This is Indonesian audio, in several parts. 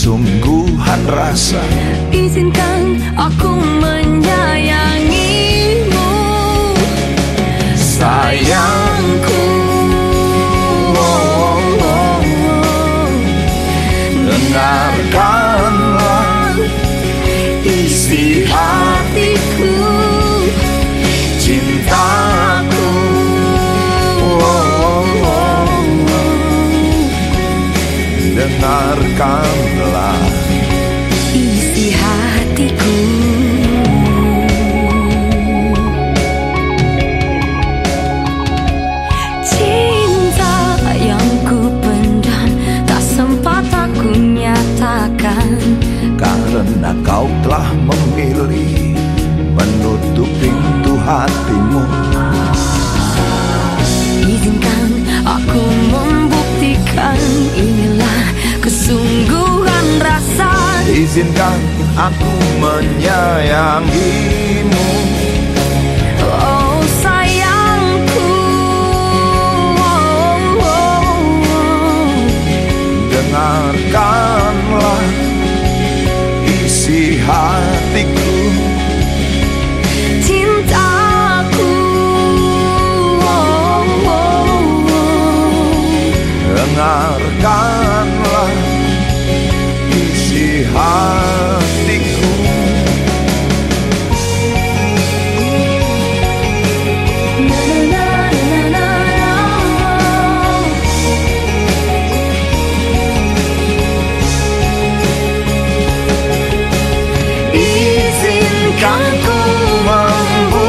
kesungguhan rasa. Izinkan aku menyayangimu. Sayangku. Dengarkanlah isi Dengarkanlah Isi hatiku. Cinta yang ku pendam Tak sempat aku nyatakan. Karena kau telah memilih Menutup pintu hatimu Izinkan aku menyayangimu. Oh sayangku. Oh, oh, oh. Dengarkanlah isi hatiku. Cintaku. Oh, Izinkan ku membuktikan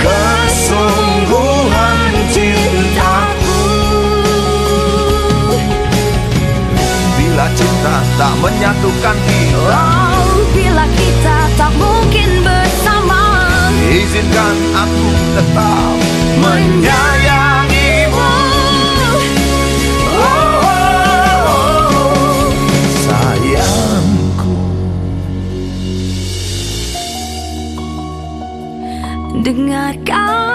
Kesungguhan cintaku. Bila cinta tak menyatukan kita Oh, bila kita tak mungkin bersama Izinkan aku tetap menyayangimu Dengarkanlah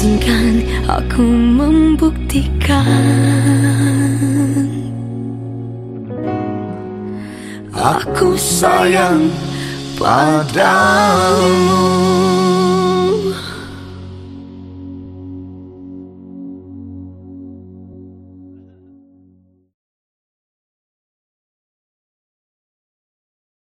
Izinkan aku membuktikan. Aku sayang padamu